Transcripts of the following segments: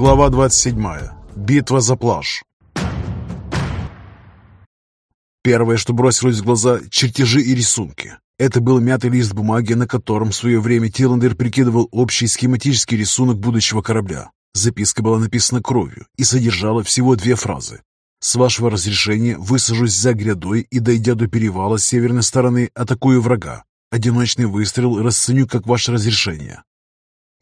Глава 27. Битва за плаж. Первое, что бросилось в глаза – чертежи и рисунки. Это был мятый лист бумаги, на котором в свое время Тиллендер прикидывал общий схематический рисунок будущего корабля. Записка была написана кровью и содержала всего две фразы. «С вашего разрешения высажусь за грядой и, дойдя до перевала с северной стороны, атакую врага. Одиночный выстрел расценю как ваше разрешение».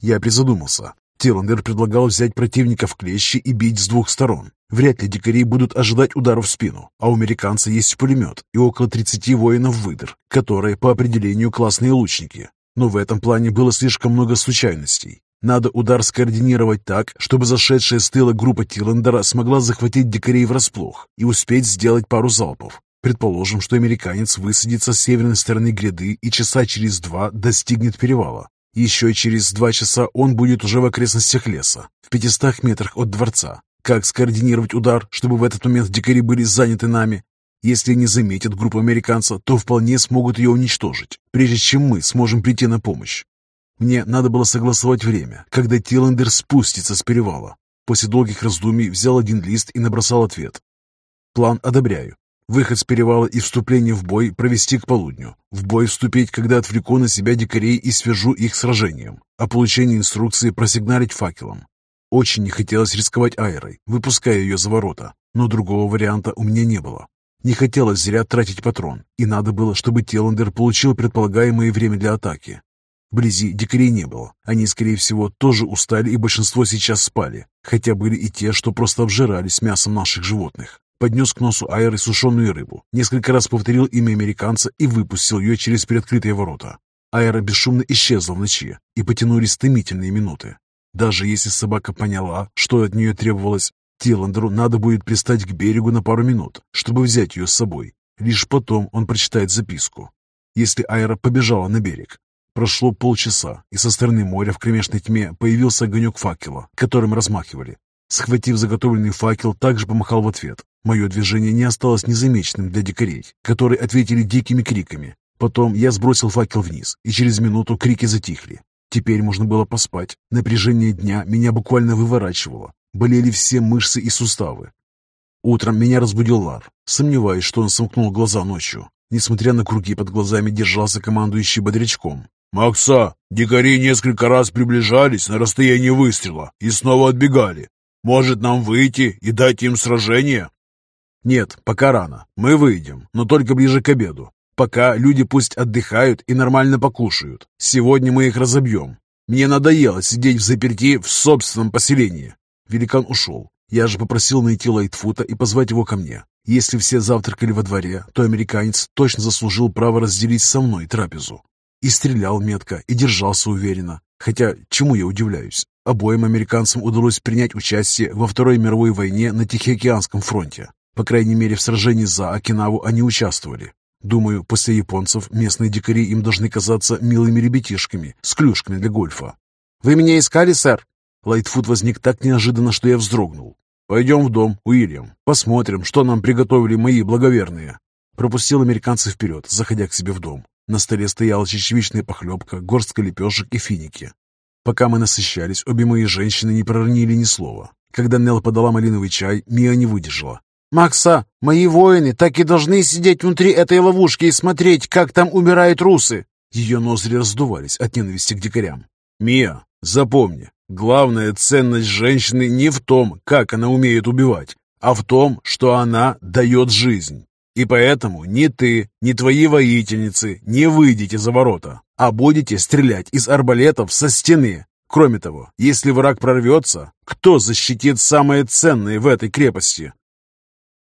Я призадумался. Тиллендер предлагал взять противника в клещи и бить с двух сторон. Вряд ли дикари будут ожидать удара в спину, а у американца есть пулемет и около 30 воинов-выдр, которые по определению классные лучники. Но в этом плане было слишком много случайностей. Надо удар скоординировать так, чтобы зашедшая с тыла группа Тиллендера смогла захватить дикарей врасплох и успеть сделать пару залпов. Предположим, что американец высадится с северной стороны гряды и часа через два достигнет перевала. Еще через два часа он будет уже в окрестностях леса, в 500 метрах от дворца. Как скоординировать удар, чтобы в этот момент дикари были заняты нами? Если не заметят группу американца, то вполне смогут ее уничтожить, прежде чем мы сможем прийти на помощь. Мне надо было согласовать время, когда Тиллендер спустится с перевала. После долгих раздумий взял один лист и набросал ответ. План одобряю. Выход с перевала и вступление в бой провести к полудню. В бой вступить, когда отвлеку на себя дикарей и свяжу их сражением. О получении инструкции просигналить факелом. Очень не хотелось рисковать Айрой, выпуская ее за ворота, но другого варианта у меня не было. Не хотелось зря тратить патрон, и надо было, чтобы Теландер получил предполагаемое время для атаки. Вблизи дикарей не было. Они, скорее всего, тоже устали, и большинство сейчас спали, хотя были и те, что просто обжирались мясом наших животных поднес к носу Айры сушеную рыбу, несколько раз повторил имя американца и выпустил ее через приоткрытые ворота. Айра бесшумно исчезла в ночи, и потянулись томительные минуты. Даже если собака поняла, что от нее требовалось, Тиландеру надо будет пристать к берегу на пару минут, чтобы взять ее с собой. Лишь потом он прочитает записку. Если Айра побежала на берег. Прошло полчаса, и со стороны моря в кромешной тьме появился огонек факела, которым размахивали. Схватив заготовленный факел, также помахал в ответ. Мое движение не осталось незамеченным для дикарей, которые ответили дикими криками. Потом я сбросил факел вниз, и через минуту крики затихли. Теперь можно было поспать. Напряжение дня меня буквально выворачивало. Болели все мышцы и суставы. Утром меня разбудил Лар. Сомневаюсь, что он сомкнул глаза ночью. Несмотря на круги под глазами, держался командующий бодрячком. «Макса, дикари несколько раз приближались на расстояние выстрела и снова отбегали. Может, нам выйти и дать им сражение?» «Нет, пока рано. Мы выйдем, но только ближе к обеду. Пока люди пусть отдыхают и нормально покушают. Сегодня мы их разобьем. Мне надоело сидеть в заперти в собственном поселении». Великан ушел. Я же попросил найти Лайтфута и позвать его ко мне. Если все завтракали во дворе, то американец точно заслужил право разделить со мной трапезу. И стрелял метко, и держался уверенно. Хотя, чему я удивляюсь? Обоим американцам удалось принять участие во Второй мировой войне на Тихоокеанском фронте. По крайней мере, в сражении за Окинаву они участвовали. Думаю, после японцев местные дикари им должны казаться милыми ребятишками с клюшками для гольфа. «Вы меня искали, сэр?» Лайтфуд возник так неожиданно, что я вздрогнул. «Пойдем в дом, Уильям. Посмотрим, что нам приготовили мои благоверные». Пропустил американца вперед, заходя к себе в дом. На столе стояла чечевичная похлебка, горстка лепешек и финики. Пока мы насыщались, обе мои женщины не проронили ни слова. Когда Нелл подала малиновый чай, Мия не выдержала. «Макса, мои воины так и должны сидеть внутри этой ловушки и смотреть, как там умирают русы!» Ее ноздри раздувались от ненависти к дикарям. «Мия, запомни, главная ценность женщины не в том, как она умеет убивать, а в том, что она дает жизнь. И поэтому ни ты, ни твои воительницы не выйдете за ворота, а будете стрелять из арбалетов со стены. Кроме того, если враг прорвется, кто защитит самое ценное в этой крепости?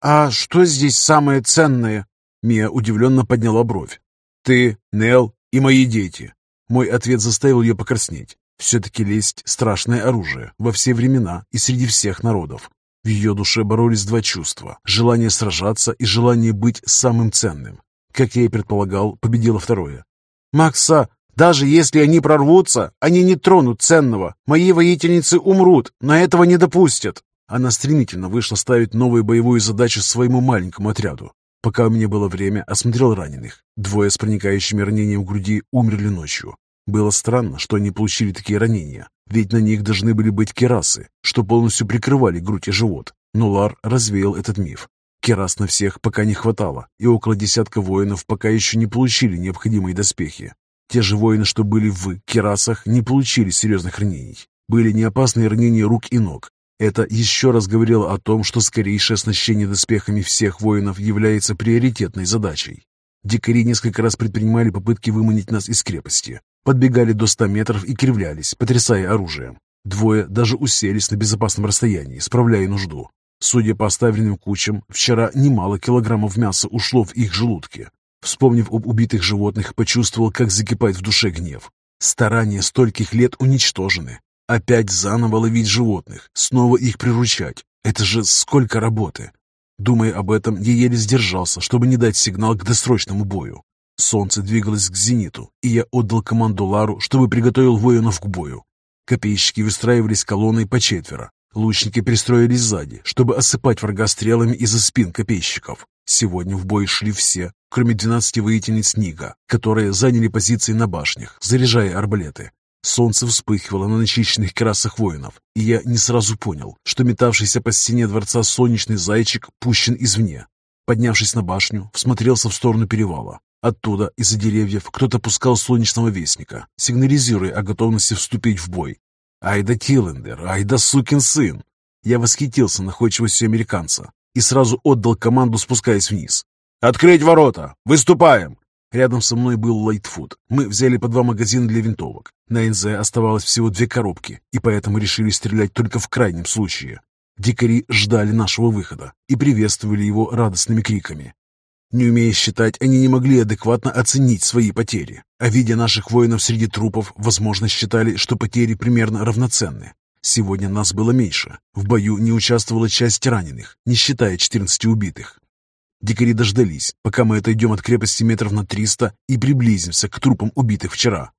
«А что здесь самое ценное?» Мия удивленно подняла бровь. «Ты, Нел и мои дети». Мой ответ заставил ее покраснеть. Все-таки лесть – страшное оружие во все времена и среди всех народов. В ее душе боролись два чувства – желание сражаться и желание быть самым ценным. Как я и предполагал, победило второе. «Макса, даже если они прорвутся, они не тронут ценного. Мои воительницы умрут, но этого не допустят». Она стремительно вышла ставить новую боевую задачу своему маленькому отряду. Пока у меня было время, осмотрел раненых. Двое с проникающими ранением в груди умерли ночью. Было странно, что они получили такие ранения, ведь на них должны были быть керасы, что полностью прикрывали грудь и живот. Но Лар развеял этот миф. Керас на всех пока не хватало, и около десятка воинов пока еще не получили необходимые доспехи. Те же воины, что были в керасах, не получили серьезных ранений. Были неопасные ранения рук и ног. Это еще раз говорило о том, что скорейшее оснащение доспехами всех воинов является приоритетной задачей. Дикари несколько раз предпринимали попытки выманить нас из крепости. Подбегали до ста метров и кривлялись, потрясая оружием. Двое даже уселись на безопасном расстоянии, справляя нужду. Судя по оставленным кучам, вчера немало килограммов мяса ушло в их желудки. Вспомнив об убитых животных, почувствовал, как закипает в душе гнев. Старания стольких лет уничтожены. Опять заново ловить животных, снова их приручать. Это же сколько работы. Думая об этом, я еле сдержался, чтобы не дать сигнал к досрочному бою. Солнце двигалось к зениту, и я отдал команду Лару, чтобы приготовил воинов к бою. Копейщики выстраивались колонной по четверо, Лучники пристроились сзади, чтобы осыпать врага стрелами из-за спин копейщиков. Сегодня в бой шли все, кроме двенадцати воительниц Нига, которые заняли позиции на башнях, заряжая арбалеты. Солнце вспыхивало на начищенных красах воинов, и я не сразу понял, что метавшийся по стене дворца солнечный зайчик пущен извне. Поднявшись на башню, всмотрелся в сторону перевала. Оттуда, из-за деревьев, кто-то пускал солнечного вестника, сигнализируя о готовности вступить в бой. Ай да Тиллендер, ай да сукин сын! Я восхитился находчивостью американца и сразу отдал команду, спускаясь вниз. «Открыть ворота! Выступаем!» Рядом со мной был Лайтфуд. Мы взяли по два магазина для винтовок. На НЗ оставалось всего две коробки, и поэтому решили стрелять только в крайнем случае. Дикари ждали нашего выхода и приветствовали его радостными криками. Не умея считать, они не могли адекватно оценить свои потери, а видя наших воинов среди трупов, возможно, считали, что потери примерно равноценны. Сегодня нас было меньше. В бою не участвовала часть раненых, не считая 14 убитых. Дикари дождались, пока мы отойдем от крепости метров на 300 и приблизимся к трупам убитых вчера.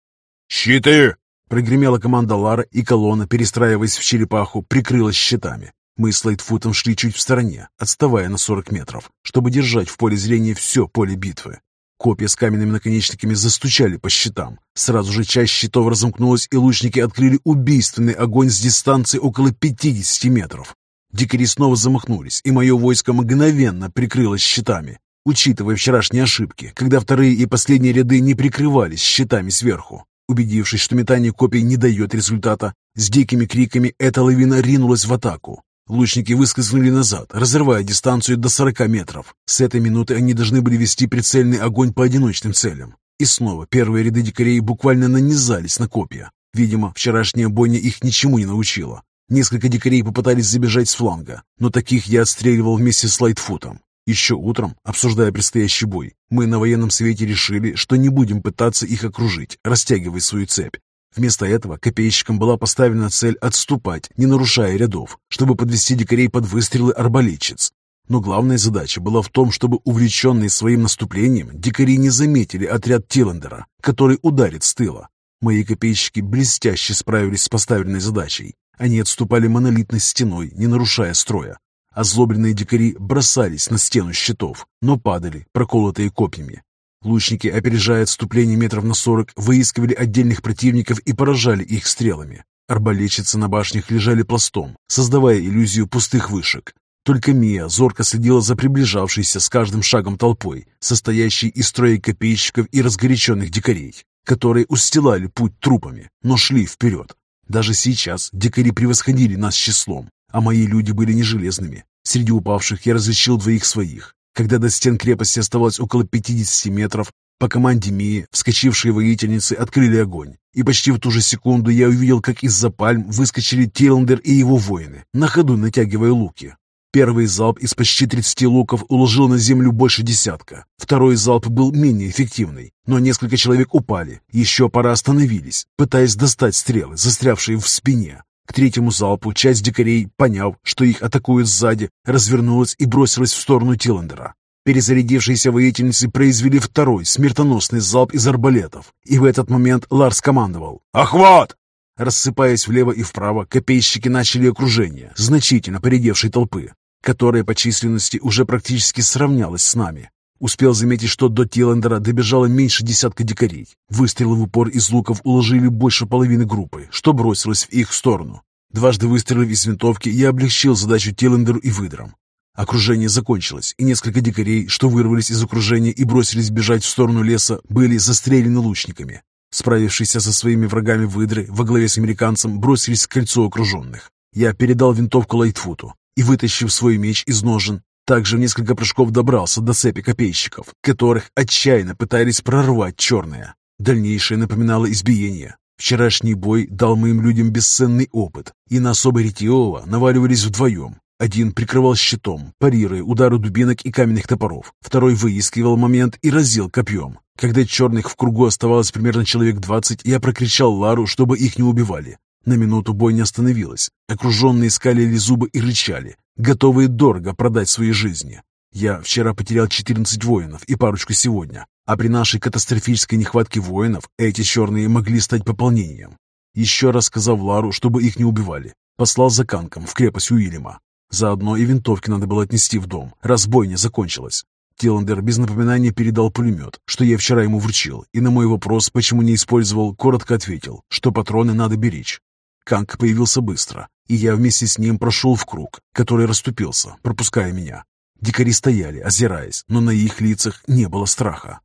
«Щиты!» Прогремела команда Лара, и колонна, перестраиваясь в черепаху, прикрылась щитами. Мы с Лайтфутом шли чуть в стороне, отставая на 40 метров, чтобы держать в поле зрения все поле битвы. Копья с каменными наконечниками застучали по щитам. Сразу же часть щитов разомкнулась, и лучники открыли убийственный огонь с дистанции около 50 метров. Дикари снова замахнулись, и мое войско мгновенно прикрылось щитами, учитывая вчерашние ошибки, когда вторые и последние ряды не прикрывались щитами сверху. Убедившись, что метание копий не дает результата, с дикими криками эта лавина ринулась в атаку. Лучники выскользнули назад, разрывая дистанцию до 40 метров. С этой минуты они должны были вести прицельный огонь по одиночным целям. И снова первые ряды дикарей буквально нанизались на копья. Видимо, вчерашняя бойня их ничему не научила. Несколько дикарей попытались забежать с фланга, но таких я отстреливал вместе с Лайтфутом. Еще утром, обсуждая предстоящий бой, мы на военном совете решили, что не будем пытаться их окружить, растягивая свою цепь. Вместо этого копейщикам была поставлена цель отступать, не нарушая рядов, чтобы подвести дикарей под выстрелы арбалетчиц. Но главная задача была в том, чтобы увлеченные своим наступлением дикари не заметили отряд Тиллендера, который ударит с тыла. Мои копейщики блестяще справились с поставленной задачей. Они отступали монолитной стеной, не нарушая строя. Озлобленные дикари бросались на стену щитов, но падали, проколотые копьями. Лучники, опережая отступление метров на сорок, выискивали отдельных противников и поражали их стрелами. Арбалетчицы на башнях лежали пластом, создавая иллюзию пустых вышек. Только Мия зорко следила за приближавшейся с каждым шагом толпой, состоящей из строя копейщиков и разгоряченных дикарей, которые устилали путь трупами, но шли вперед. Даже сейчас дикари превосходили нас числом, а мои люди были не железными. Среди упавших я различил двоих своих. Когда до стен крепости оставалось около 50 метров, по команде Мии вскочившие воительницы открыли огонь. И почти в ту же секунду я увидел, как из-за пальм выскочили Тиландер и его воины, на ходу натягивая луки. Первый залп из почти 30 луков уложил на землю больше десятка. Второй залп был менее эффективный, но несколько человек упали. Еще пара остановились, пытаясь достать стрелы, застрявшие в спине. К третьему залпу часть дикарей, поняв, что их атакуют сзади, развернулась и бросилась в сторону Тиллендера. Перезарядившиеся воительницы произвели второй смертоносный залп из арбалетов, и в этот момент Ларс командовал «Охват!». Рассыпаясь влево и вправо, копейщики начали окружение значительно поредевшей толпы, которая по численности уже практически сравнялась с нами. Успел заметить, что до Тиландера добежало меньше десятка дикарей. Выстрелы в упор из луков уложили больше половины группы, что бросилось в их сторону. Дважды выстрелив из винтовки, я облегчил задачу Тиландеру и выдрам. Окружение закончилось, и несколько дикарей, что вырвались из окружения и бросились бежать в сторону леса, были застрелены лучниками. Справившиеся со своими врагами выдры во главе с американцем бросились к кольцу окруженных. Я передал винтовку Лайтфуту и, вытащив свой меч из ножен, также в несколько прыжков добрался до цепи копейщиков, которых отчаянно пытались прорвать черные. Дальнейшее напоминало избиение. Вчерашний бой дал моим людям бесценный опыт, и на особо ретивого наваливались вдвоем. Один прикрывал щитом, парируя удары дубинок и каменных топоров. Второй выискивал момент и разил копьем. Когда черных в кругу оставалось примерно человек двадцать, я прокричал Лару, чтобы их не убивали. На минуту бой не остановилась. Окруженные скалили зубы и рычали, готовые дорого продать свои жизни. Я вчера потерял 14 воинов и парочку сегодня, а при нашей катастрофической нехватке воинов эти черные могли стать пополнением. Еще раз сказав Лару, чтобы их не убивали, послал за Канком в крепость Уильяма. Заодно и винтовки надо было отнести в дом, раз бойня закончилась. Тиландер без напоминания передал пулемет, что я вчера ему вручил, и на мой вопрос, почему не использовал, коротко ответил, что патроны надо беречь. Канк появился быстро, и я вместе с ним прошел в круг, который расступился, пропуская меня. Дикари стояли, озираясь, но на их лицах не было страха.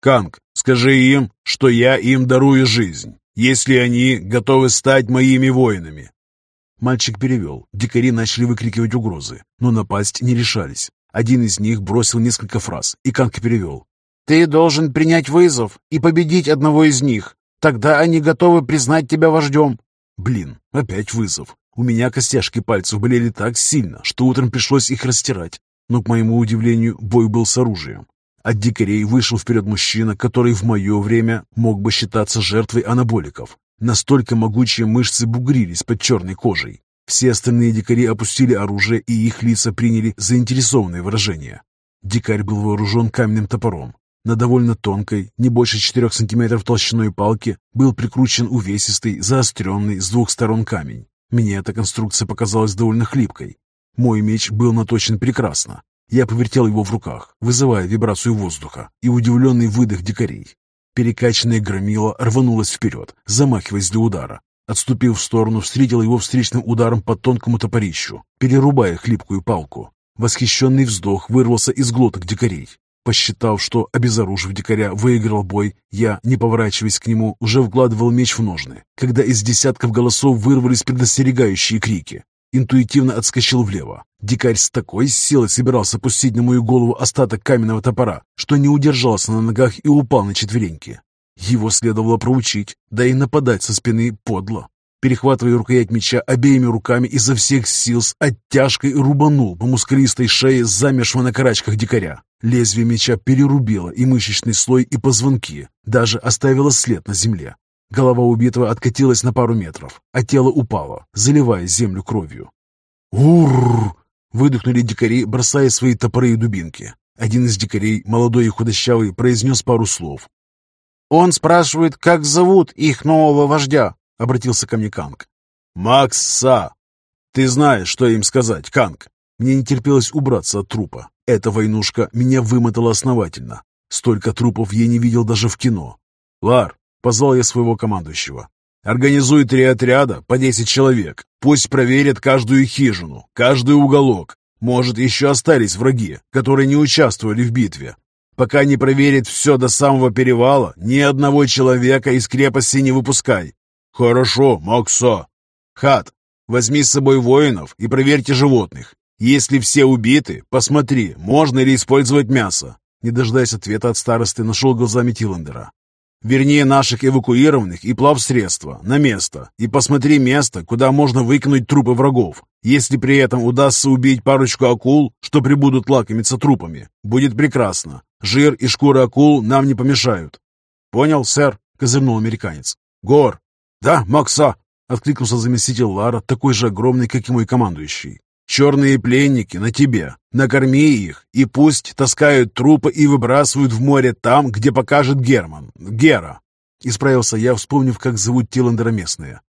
«Канг, скажи им, что я им дарую жизнь, если они готовы стать моими воинами». Мальчик перевел. Дикари начали выкрикивать угрозы, но напасть не решались. Один из них бросил несколько фраз, и Канг перевел. «Ты должен принять вызов и победить одного из них. Тогда они готовы признать тебя вождем. Блин, опять вызов. У меня костяшки пальцев болели так сильно, что утром пришлось их растирать. Но, к моему удивлению, бой был с оружием. От дикарей вышел вперед мужчина, который в мое время мог бы считаться жертвой анаболиков. Настолько могучие мышцы бугрились под черной кожей. Все остальные дикари опустили оружие, и их лица приняли заинтересованное выражение. Дикарь был вооружен каменным топором, на довольно тонкой, не больше 4 сантиметров толщиной палке, был прикручен увесистый, заостренный с двух сторон камень. Мне эта конструкция показалась довольно хлипкой. Мой меч был наточен прекрасно. Я повертел его в руках, вызывая вибрацию воздуха и удивленный выдох дикарей. Перекачанное громило рванулось вперед, замахиваясь для удара. Отступив в сторону, встретил его встречным ударом по тонкому топорищу, перерубая хлипкую палку. Восхищенный вздох вырвался из глоток дикарей. Посчитав, что, обезоружив дикаря, выиграл бой, я, не поворачиваясь к нему, уже вкладывал меч в ножны, когда из десятков голосов вырвались предостерегающие крики. Интуитивно отскочил влево. Дикарь с такой силой собирался пустить на мою голову остаток каменного топора, что не удержался на ногах и упал на четвереньки. Его следовало проучить, да и нападать со спины подло перехватывая рукоять меча обеими руками изо всех сил с оттяжкой рубанул по мускулистой шее замершего на карачках дикаря. Лезвие меча перерубило и мышечный слой, и позвонки, даже оставило след на земле. Голова убитого откатилась на пару метров, а тело упало, заливая землю кровью. «Урррр!» — выдохнули дикари, бросая свои топоры и дубинки. Один из дикарей, молодой и худощавый, произнес пару слов. «Он спрашивает, как зовут их нового вождя?» — обратился ко мне Канг. «Макс Са! Ты знаешь, что им сказать, Канг!» Мне не терпелось убраться от трупа. Эта войнушка меня вымотала основательно. Столько трупов я не видел даже в кино. «Лар!» — позвал я своего командующего. «Организуй три отряда по десять человек. Пусть проверят каждую хижину, каждый уголок. Может, еще остались враги, которые не участвовали в битве. Пока не проверят все до самого перевала, ни одного человека из крепости не выпускай. «Хорошо, Макса. Хат, возьми с собой воинов и проверьте животных. Если все убиты, посмотри, можно ли использовать мясо». Не дожидаясь ответа от старосты, нашел глазами Тиландера. «Вернее, наших эвакуированных и плавсредства на место. И посмотри место, куда можно выкинуть трупы врагов. Если при этом удастся убить парочку акул, что прибудут лакомиться трупами, будет прекрасно. Жир и шкура акул нам не помешают». «Понял, сэр», — козырнул американец. «Гор, «Да, Макса!» — откликнулся заместитель Лара, такой же огромный, как и мой командующий. «Черные пленники на тебе. Накорми их, и пусть таскают трупы и выбрасывают в море там, где покажет Герман. Гера!» Исправился я, вспомнив, как зовут Тиландера местные.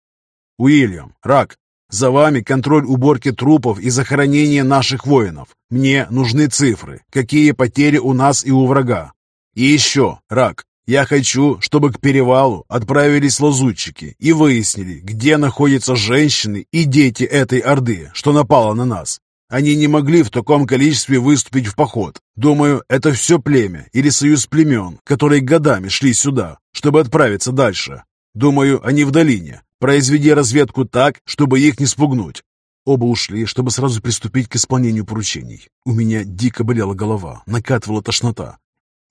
«Уильям, Рак, За вами контроль уборки трупов и захоронения наших воинов. Мне нужны цифры, какие потери у нас и у врага. И еще, Рак, я хочу, чтобы к перевалу отправились лазутчики и выяснили, где находятся женщины и дети этой Орды, что напала на нас. Они не могли в таком количестве выступить в поход. Думаю, это все племя или союз племен, которые годами шли сюда, чтобы отправиться дальше. Думаю, они в долине. Произведи разведку так, чтобы их не спугнуть. Оба ушли, чтобы сразу приступить к исполнению поручений. У меня дико болела голова, накатывала тошнота.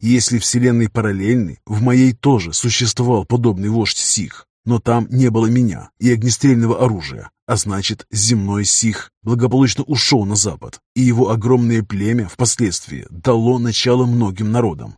Если Вселенной параллельны, в моей тоже существовал подобный вождь Сих, но там не было меня и огнестрельного оружия, а значит, земной Сих благополучно ушел на запад, и его огромное племя впоследствии дало начало многим народам.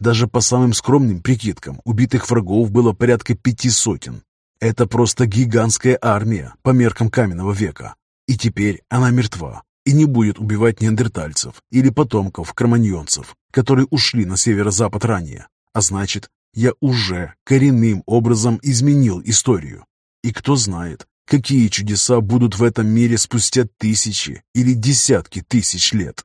Даже по самым скромным прикидкам убитых врагов было порядка пяти сотен. Это просто гигантская армия по меркам каменного века. И теперь она мертва и не будет убивать неандертальцев или потомков кроманьонцев, которые ушли на северо-запад ранее. А значит, я уже коренным образом изменил историю. И кто знает, какие чудеса будут в этом мире спустя тысячи или десятки тысяч лет.